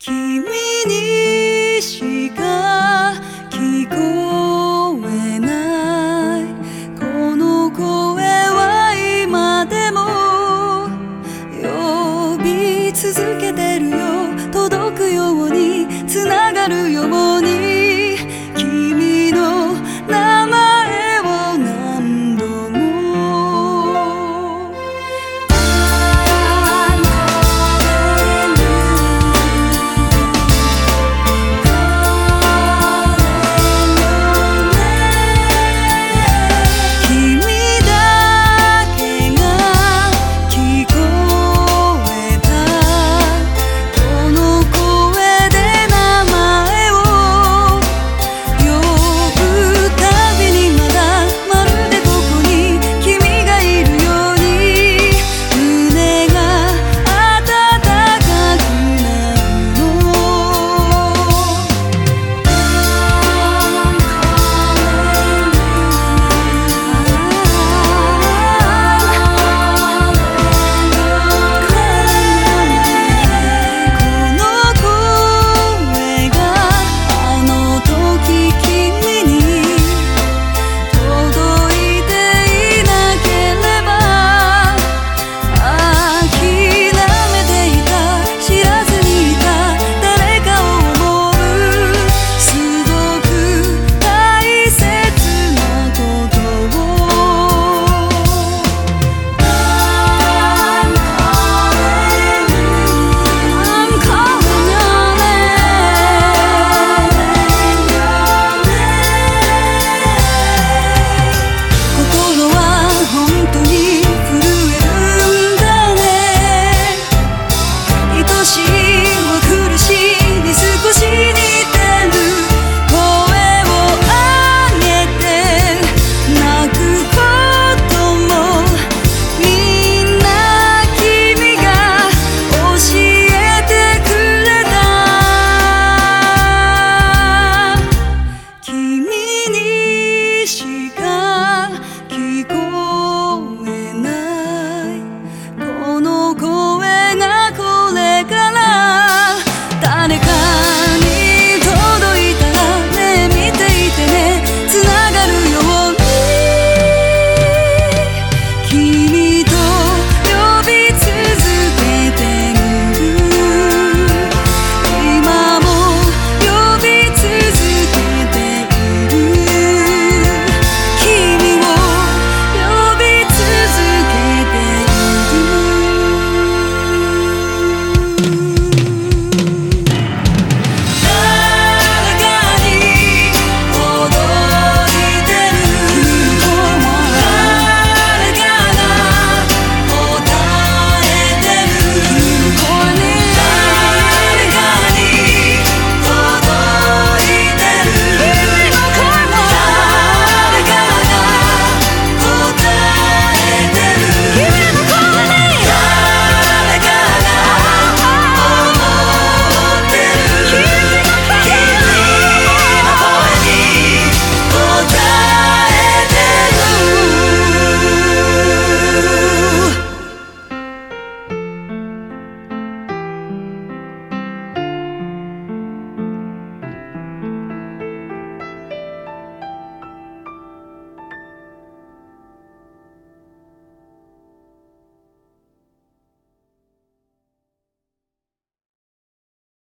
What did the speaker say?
君